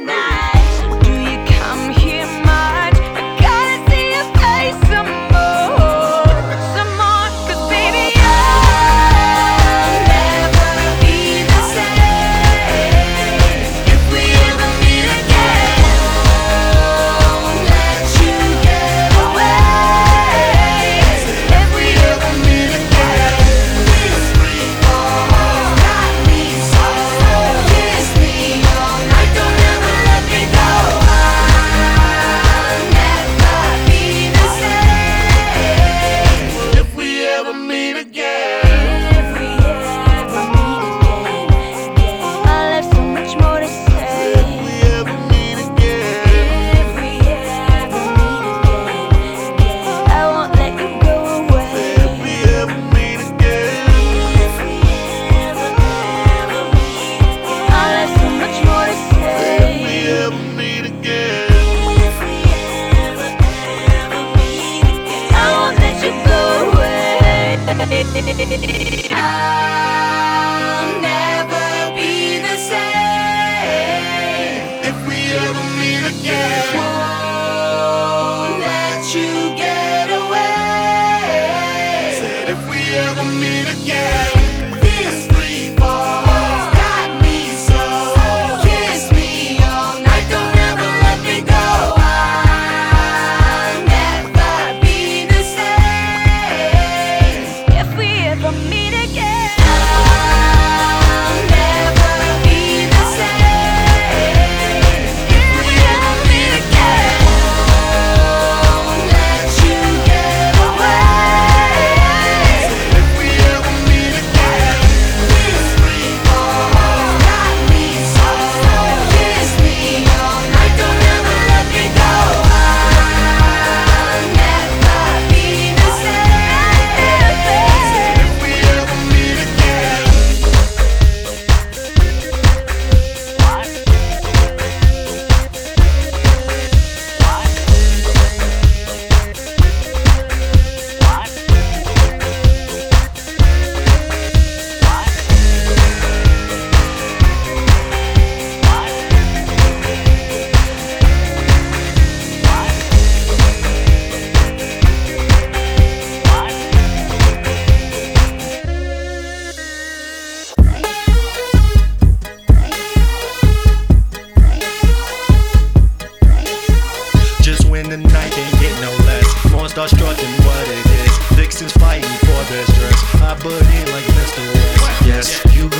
midnight. I'll never be the same if we ever meet again. Won't let you get away. Said if we ever meet again. like Mr. Yes, you